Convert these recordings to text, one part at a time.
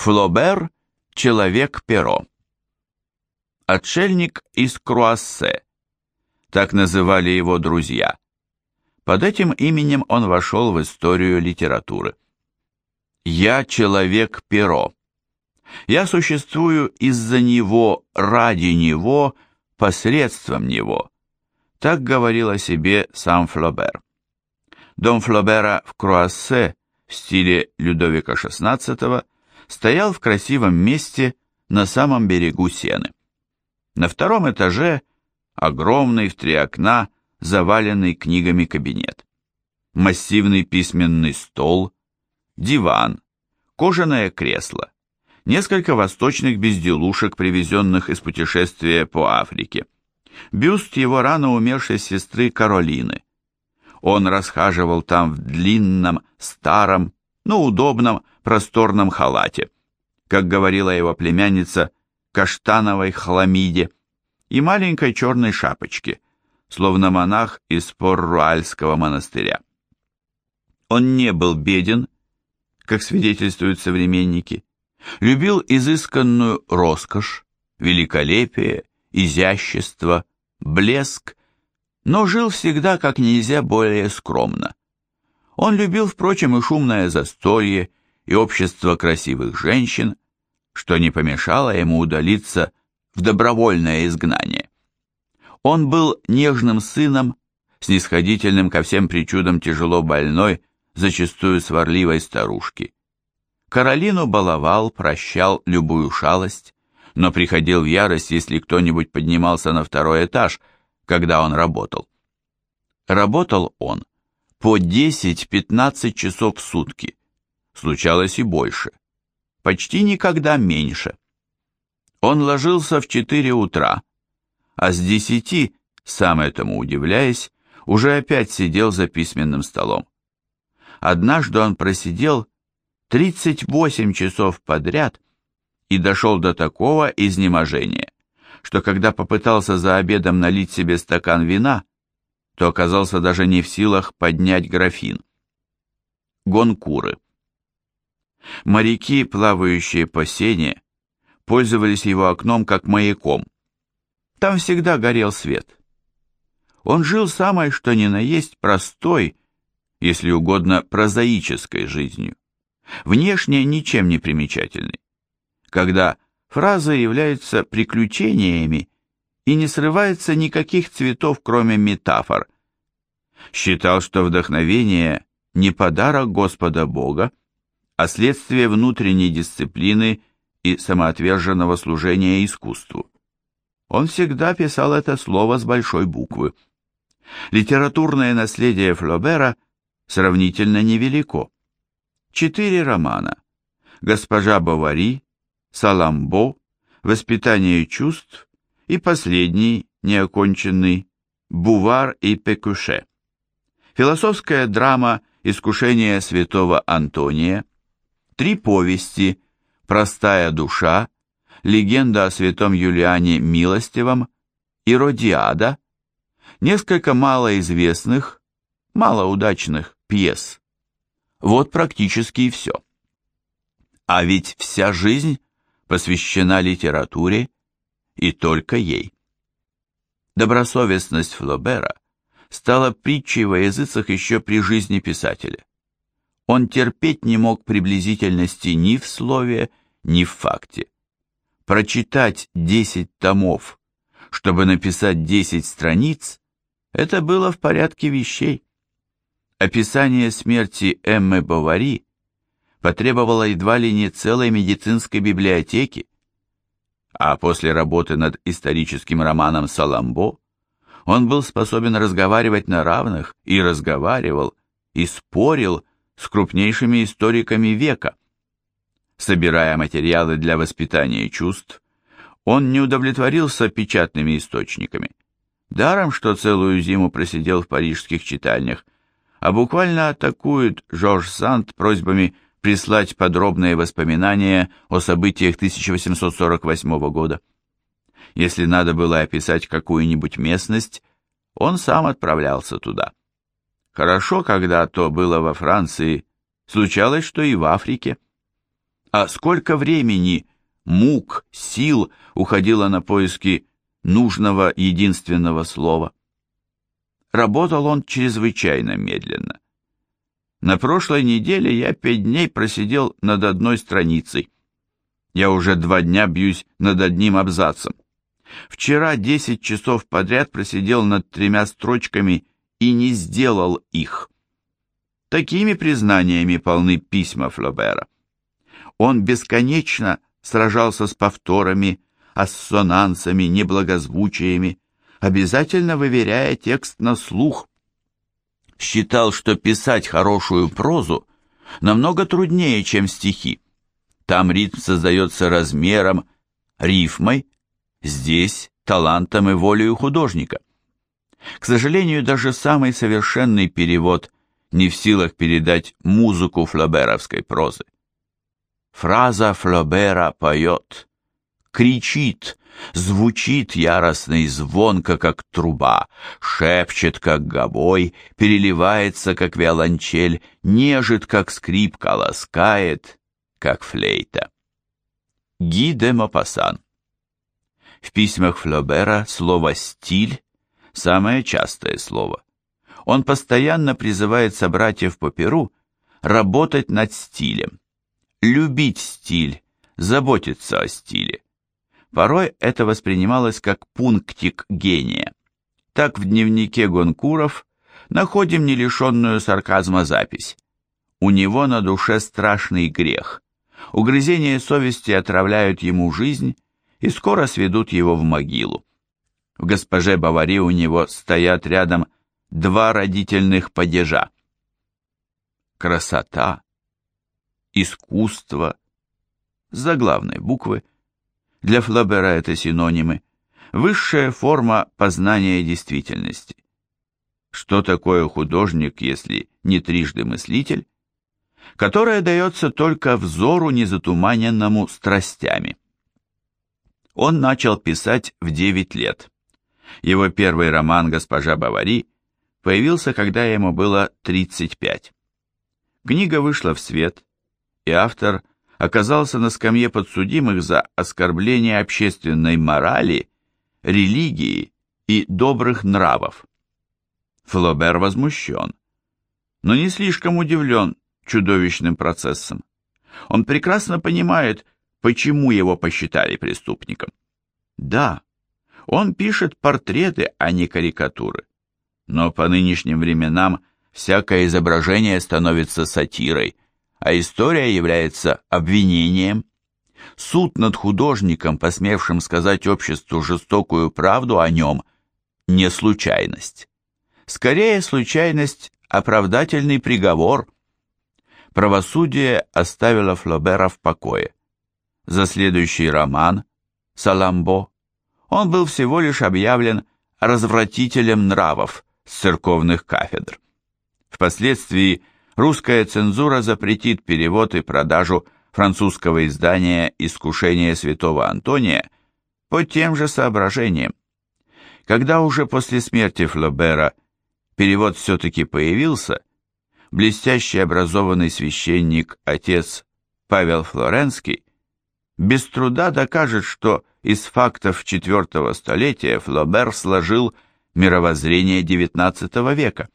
Флобер – человек-перо. Отшельник из Круассе. Так называли его друзья. Под этим именем он вошел в историю литературы. «Я человек-перо. Я существую из-за него, ради него, посредством него». Так говорил о себе сам Флобер. Дом Флобера в Круассе в стиле Людовика XVI стоял в красивом месте на самом берегу Сены. На втором этаже огромный в три окна, заваленный книгами кабинет. Массивный письменный стол, диван, кожаное кресло, несколько восточных безделушек, привезенных из путешествия по Африке. Бюст его рано умершей сестры Каролины. Он расхаживал там в длинном, старом, но удобном просторном халате, как говорила его племянница, каштановой хламиде и маленькой черной шапочке, словно монах из Порруальского монастыря. Он не был беден, как свидетельствуют современники, любил изысканную роскошь, великолепие, изящество, блеск, но жил всегда как нельзя более скромно. Он любил, впрочем, и шумное застолье, и общество красивых женщин, что не помешало ему удалиться в добровольное изгнание. Он был нежным сыном, снисходительным ко всем причудам тяжело больной, зачастую сварливой старушки. Каролину баловал, прощал любую шалость, но приходил в ярость, если кто-нибудь поднимался на второй этаж, когда он работал. Работал он по 10-15 часов в сутки. Случалось и больше. Почти никогда меньше. Он ложился в 4 утра, а с 10, сам этому удивляясь, уже опять сидел за письменным столом. Однажды он просидел 38 часов подряд и дошел до такого изнеможения, что когда попытался за обедом налить себе стакан вина, то оказался даже не в силах поднять графин. Гонкуры. Моряки, плавающие по сене, пользовались его окном как маяком. Там всегда горел свет. Он жил самой что ни на есть простой, если угодно прозаической жизнью, внешне ничем не примечательной. Когда фраза является приключениями и не срывается никаких цветов, кроме метафор. Считал, что вдохновение не подарок Господа Бога, а следствие внутренней дисциплины и самоотверженного служения искусству. Он всегда писал это слово с большой буквы. Литературное наследие Флобера сравнительно невелико. Четыре романа «Госпожа Бавари», «Саламбо», «Воспитание чувств» и последний, неоконченный, Бувар и Пекуше. Философская драма «Искушение святого Антония», три повести «Простая душа», «Легенда о святом Юлиане Милостивом» и «Родиада», несколько малоизвестных, малоудачных пьес. Вот практически и все. А ведь вся жизнь посвящена литературе и только ей. Добросовестность Флобера стала притчей во языцах еще при жизни писателя. Он терпеть не мог приблизительности ни в слове, ни в факте. Прочитать десять томов, чтобы написать десять страниц, это было в порядке вещей. Описание смерти Эммы Бавари потребовало едва ли не целой медицинской библиотеки, а после работы над историческим романом «Саламбо» он был способен разговаривать на равных и разговаривал, и спорил с крупнейшими историками века. Собирая материалы для воспитания чувств, он не удовлетворился печатными источниками. Даром, что целую зиму просидел в парижских читальнях, а буквально атакует Жорж Санд просьбами прислать подробные воспоминания о событиях 1848 года. Если надо было описать какую-нибудь местность, он сам отправлялся туда. Хорошо, когда то было во Франции, случалось, что и в Африке. А сколько времени, мук, сил уходило на поиски нужного единственного слова. Работал он чрезвычайно медленно. На прошлой неделе я пять дней просидел над одной страницей. Я уже два дня бьюсь над одним абзацем. Вчера десять часов подряд просидел над тремя строчками и не сделал их. Такими признаниями полны письма Флобера. Он бесконечно сражался с повторами, ассонансами, неблагозвучиями, обязательно выверяя текст на слух. Считал, что писать хорошую прозу намного труднее, чем стихи. Там ритм создается размером, рифмой, здесь талантом и волею художника. К сожалению, даже самый совершенный перевод не в силах передать музыку флоберовской прозы. Фраза Флобера поет, кричит, звучит яростно и звонко, как труба, шепчет, как гобой, переливается, как виолончель, нежит, как скрипка, ласкает, как флейта. Ги де Мопассан В письмах Флобера слово «стиль» – самое частое слово. Он постоянно призывает собратьев по перу работать над стилем, любить стиль, заботиться о стиле. Порой это воспринималось как пунктик гения. Так в дневнике Гонкуров находим не лишенную сарказма запись. У него на душе страшный грех. Угрызения совести отравляют ему жизнь и скоро сведут его в могилу. В госпоже Бавари у него стоят рядом два родительных падежа. Красота, искусство, заглавной буквы, для Флабера это синонимы, высшая форма познания действительности. Что такое художник, если не трижды мыслитель, которое дается только взору, незатуманенному страстями? Он начал писать в 9 лет. Его первый роман «Госпожа Бавари» появился, когда ему было 35. Книга вышла в свет, и автор оказался на скамье подсудимых за оскорбление общественной морали, религии и добрых нравов. Флобер возмущен, но не слишком удивлен чудовищным процессом. Он прекрасно понимает, почему его посчитали преступником. Да, он пишет портреты, а не карикатуры. Но по нынешним временам всякое изображение становится сатирой, а история является обвинением. Суд над художником, посмевшим сказать обществу жестокую правду о нем, не случайность. Скорее, случайность – оправдательный приговор. Правосудие оставило Флобера в покое. За следующий роман «Саламбо» он был всего лишь объявлен развратителем нравов с церковных кафедр. Впоследствии русская цензура запретит перевод и продажу французского издания «Искушение святого Антония» по тем же соображениям. Когда уже после смерти Флобера перевод все-таки появился, блестящий образованный священник, отец Павел Флоренский, без труда докажет, что из фактов IV столетия Флобер сложил мировоззрение XIX века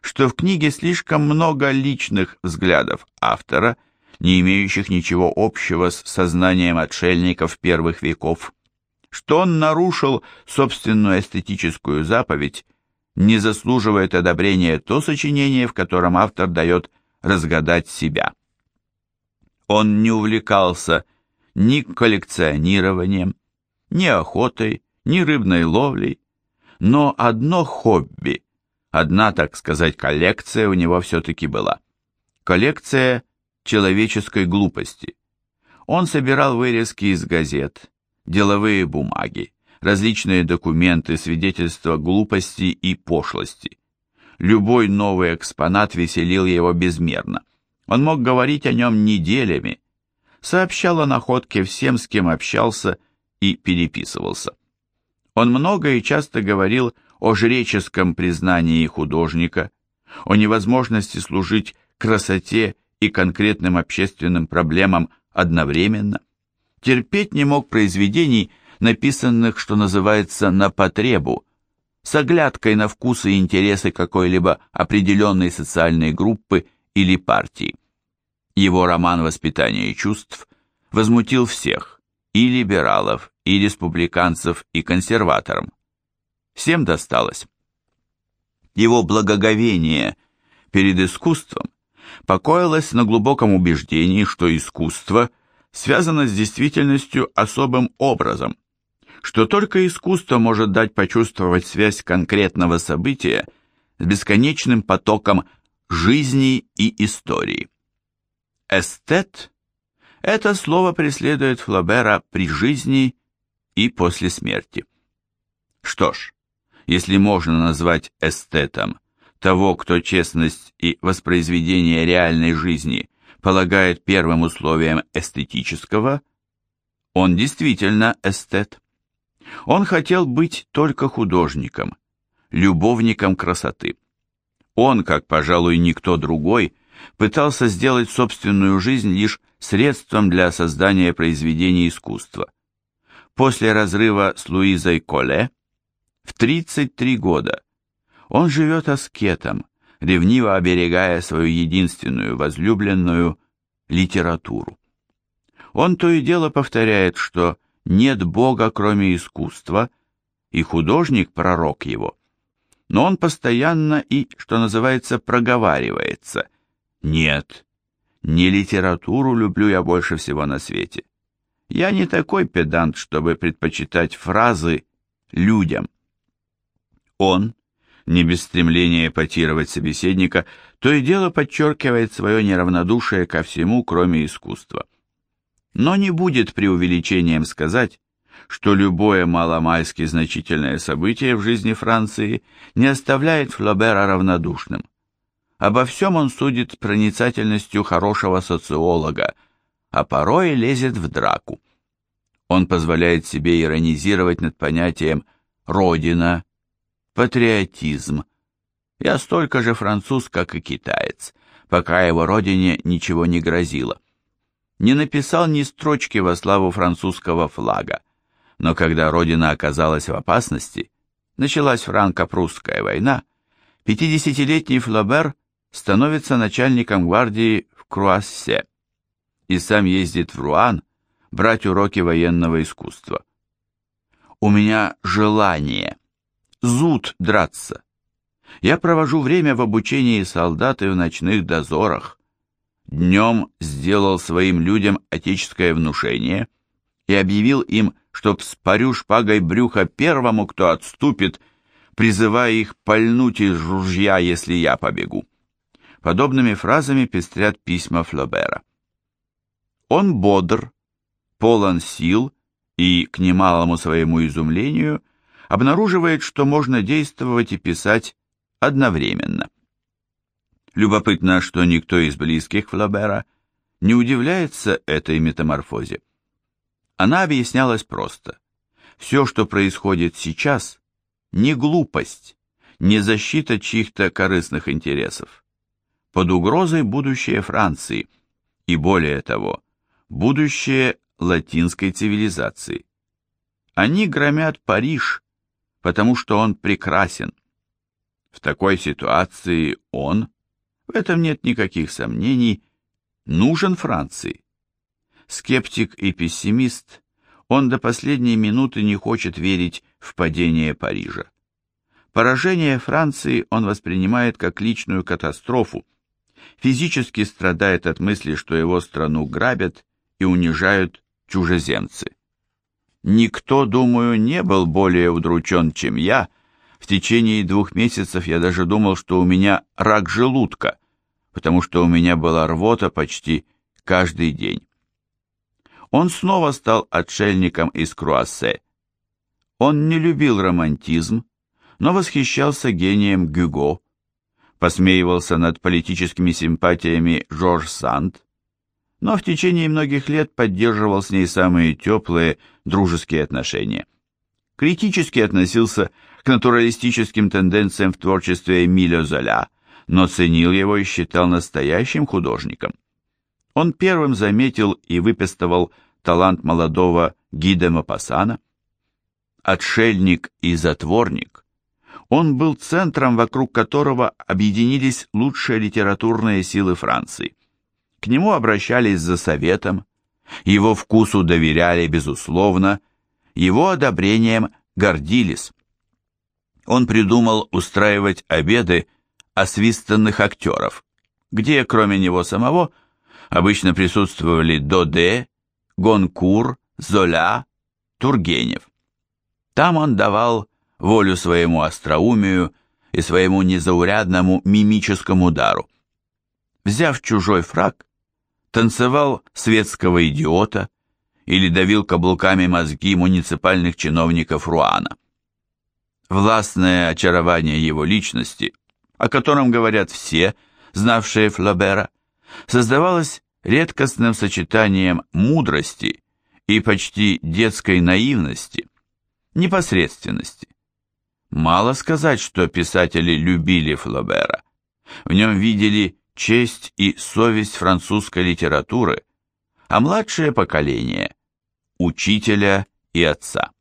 что в книге слишком много личных взглядов автора, не имеющих ничего общего с сознанием отшельников первых веков, что он нарушил собственную эстетическую заповедь, не заслуживает одобрения то сочинение, в котором автор дает разгадать себя. Он не увлекался ни коллекционированием, ни охотой, ни рыбной ловлей, но одно хобби Одна, так сказать, коллекция у него все-таки была. Коллекция человеческой глупости. Он собирал вырезки из газет, деловые бумаги, различные документы, свидетельства глупости и пошлости. Любой новый экспонат веселил его безмерно. Он мог говорить о нем неделями, сообщал о находке всем, с кем общался и переписывался. Он много и часто говорил о жреческом признании художника, о невозможности служить красоте и конкретным общественным проблемам одновременно. Терпеть не мог произведений, написанных, что называется, на потребу, с оглядкой на вкусы и интересы какой-либо определенной социальной группы или партии. Его роман «Воспитание чувств» возмутил всех, и либералов, и республиканцев, и консерваторам. Всем досталось. Его благоговение перед искусством покоилось на глубоком убеждении, что искусство связано с действительностью особым образом, что только искусство может дать почувствовать связь конкретного события с бесконечным потоком жизни и истории. Эстет – это слово преследует Флобера при жизни и после смерти. Что ж, если можно назвать эстетом того, кто честность и воспроизведение реальной жизни полагает первым условием эстетического, он действительно эстет. Он хотел быть только художником, любовником красоты. Он, как, пожалуй, никто другой, пытался сделать собственную жизнь лишь средством для создания произведений искусства. После разрыва с Луизой Коле в 33 года он живет аскетом, ревниво оберегая свою единственную возлюбленную литературу. Он то и дело повторяет, что нет Бога, кроме искусства, и художник – пророк его. Но он постоянно и, что называется, проговаривается. Нет, не литературу люблю я больше всего на свете. Я не такой педант, чтобы предпочитать фразы людям. Он, не без стремления эпатировать собеседника, то и дело подчеркивает свое неравнодушие ко всему, кроме искусства. Но не будет преувеличением сказать, что любое маломальски значительное событие в жизни Франции не оставляет Флобера равнодушным. Обо всем он судит проницательностью хорошего социолога, а порой лезет в драку. Он позволяет себе иронизировать над понятием «родина», «патриотизм». Я столько же француз, как и китаец, пока его родине ничего не грозило не написал ни строчки во славу французского флага, но когда родина оказалась в опасности, началась франко-прусская война, 50-летний Флобер становится начальником гвардии в Круассе и сам ездит в Руан брать уроки военного искусства. У меня желание, зуд драться. Я провожу время в обучении солдат и в ночных дозорах, днем сделал своим людям отеческое внушение и объявил им, чтоб спорю шпагой брюха первому, кто отступит, призывая их пальнуть из ружья, если я побегу. Подобными фразами пестрят письма Флобера. Он бодр, полон сил и, к немалому своему изумлению, обнаруживает, что можно действовать и писать одновременно. Любопытно, что никто из близких Флабера не удивляется этой метаморфозе. Она объяснялась просто. Все, что происходит сейчас, не глупость, не защита чьих-то корыстных интересов. Под угрозой будущее Франции и, более того, будущее латинской цивилизации. Они громят Париж, потому что он прекрасен. В такой ситуации он – в этом нет никаких сомнений, нужен Франции. Скептик и пессимист, он до последней минуты не хочет верить в падение Парижа. Поражение Франции он воспринимает как личную катастрофу, физически страдает от мысли, что его страну грабят и унижают чужеземцы. Никто, думаю, не был более удручен, чем я. В течение двух месяцев я даже думал, что у меня рак желудка, потому что у меня была рвота почти каждый день. Он снова стал отшельником из Круассе. Он не любил романтизм, но восхищался гением Гюго, посмеивался над политическими симпатиями Жорж Санд, но в течение многих лет поддерживал с ней самые теплые дружеские отношения. Критически относился к натуралистическим тенденциям в творчестве Эмиля Золя – но ценил его и считал настоящим художником. Он первым заметил и выпестовал талант молодого Гиде Мапассана. Отшельник и затворник, он был центром, вокруг которого объединились лучшие литературные силы Франции. К нему обращались за советом, его вкусу доверяли безусловно, его одобрением гордились. Он придумал устраивать обеды освистанных актеров, где, кроме него самого, обычно присутствовали Доде, Гонкур, Золя, Тургенев. Там он давал волю своему остроумию и своему незаурядному мимическому дару. Взяв чужой фраг, танцевал светского идиота или давил каблуками мозги муниципальных чиновников Руана. Властное очарование его личности, о котором говорят все, знавшие Флабера, создавалось редкостным сочетанием мудрости и почти детской наивности, непосредственности. Мало сказать, что писатели любили Флабера. В нем видели честь и совесть французской литературы, а младшее поколение – учителя и отца.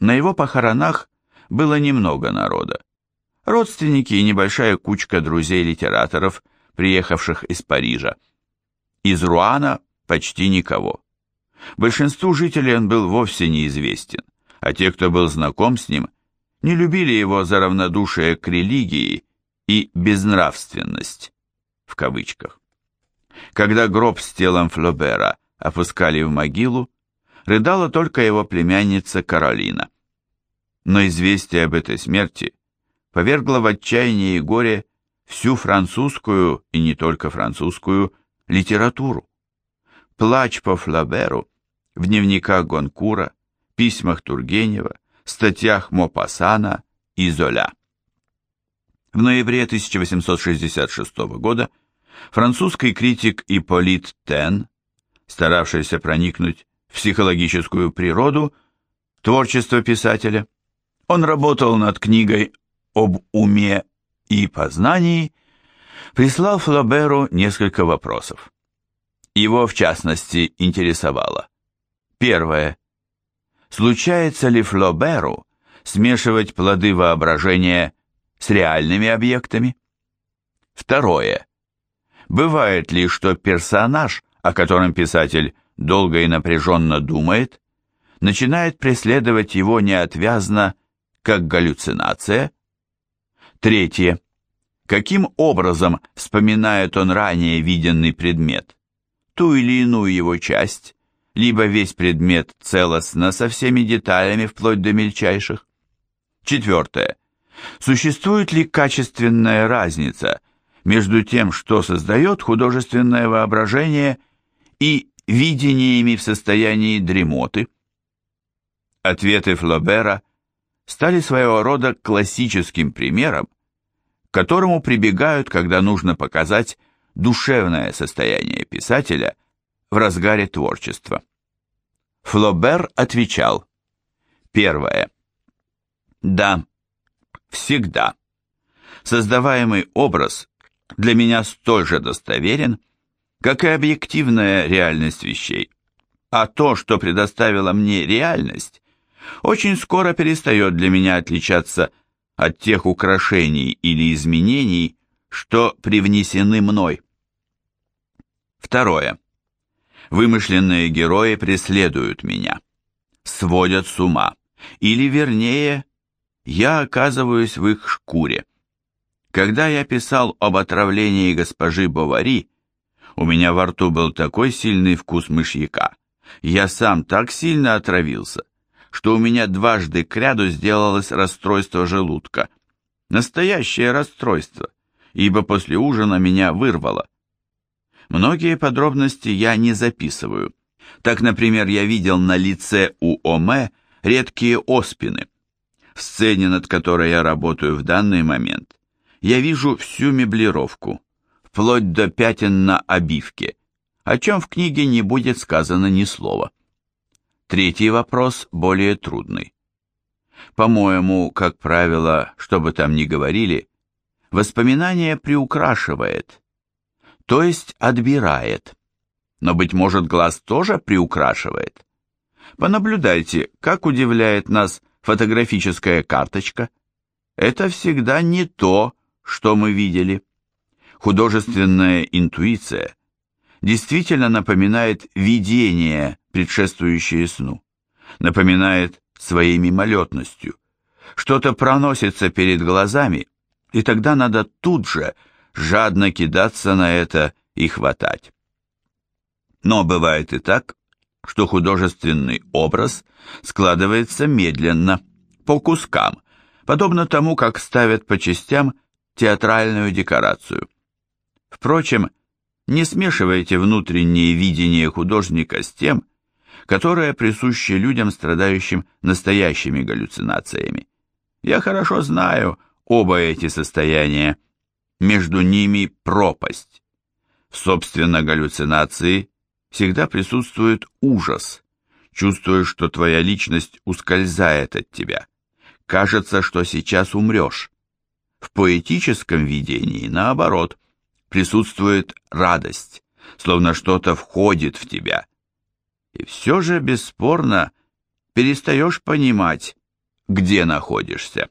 На его похоронах было немного народа. Родственники и небольшая кучка друзей-литераторов, приехавших из Парижа. Из Руана почти никого. Большинству жителей он был вовсе неизвестен, а те, кто был знаком с ним, не любили его за равнодушие к религии и безнравственность, в кавычках. Когда гроб с телом Флобера опускали в могилу, рыдала только его племянница Каролина. Но известие об этой смерти повергло в отчаяние и горе всю французскую, и не только французскую, литературу. Плач по Флоберу в дневниках Гонкура, письмах Тургенева, статьях Мопассана и Золя. В ноябре 1866 года французский критик Ипполит Тен, старавшийся проникнуть в психологическую природу творчества писателя, он работал над книгой об уме и познании, прислал Флаберу несколько вопросов. Его, в частности, интересовало. Первое. Случается ли Флоберу смешивать плоды воображения с реальными объектами? Второе. Бывает ли, что персонаж, о котором писатель долго и напряженно думает, начинает преследовать его неотвязно, как галлюцинация? Третье. Каким образом вспоминает он ранее виденный предмет? Ту или иную его часть, либо весь предмет целостно со всеми деталями вплоть до мельчайших? Четвертое. Существует ли качественная разница между тем, что создает художественное воображение и видениями в состоянии дремоты? Ответы Флобера стали своего рода классическим примером, к которому прибегают, когда нужно показать душевное состояние писателя в разгаре творчества. Флобер отвечал. Первое. Да, всегда. Создаваемый образ для меня столь же достоверен, как и объективная реальность вещей. А то, что предоставила мне реальность, очень скоро перестает для меня отличаться от тех украшений или изменений, что привнесены мной. Второе. Вымышленные герои преследуют меня, сводят с ума, или, вернее, я оказываюсь в их шкуре. Когда я писал об отравлении госпожи Бовари, у меня во рту был такой сильный вкус мышьяка, я сам так сильно отравился, что у меня дважды кряду сделалось расстройство желудка. Настоящее расстройство, ибо после ужина меня вырвало. Многие подробности я не записываю. Так, например, я видел на лице у Оме редкие оспины – в сцене, над которой я работаю в данный момент, я вижу всю меблировку, вплоть до пятен на обивке, о чем в книге не будет сказано ни слова. Третий вопрос более трудный. По-моему, как правило, что бы там ни говорили, воспоминание приукрашивает. то есть отбирает. Но, быть может, глаз тоже приукрашивает. Понаблюдайте, как удивляет нас фотографическая карточка. Это всегда не то, что мы видели. Художественная интуиция действительно напоминает видение, предшествующее сну. Напоминает своей мимолетностью. Что-то проносится перед глазами, и тогда надо тут же жадно кидаться на это и хватать. Но бывает и так, что художественный образ складывается медленно, по кускам, подобно тому, как ставят по частям театральную декорацию. Впрочем, не смешивайте внутреннее видение художника с тем, которое присуще людям, страдающим настоящими галлюцинациями. Я хорошо знаю оба эти состояния. Между ними пропасть. Собственно галлюцинации всегда присутствует ужас. Чувствуешь, что твоя личность ускользает от тебя. Кажется, что сейчас умрешь. В поэтическом видении, наоборот, присутствует радость, словно что-то входит в тебя. И все же, бесспорно, перестаешь понимать, где находишься.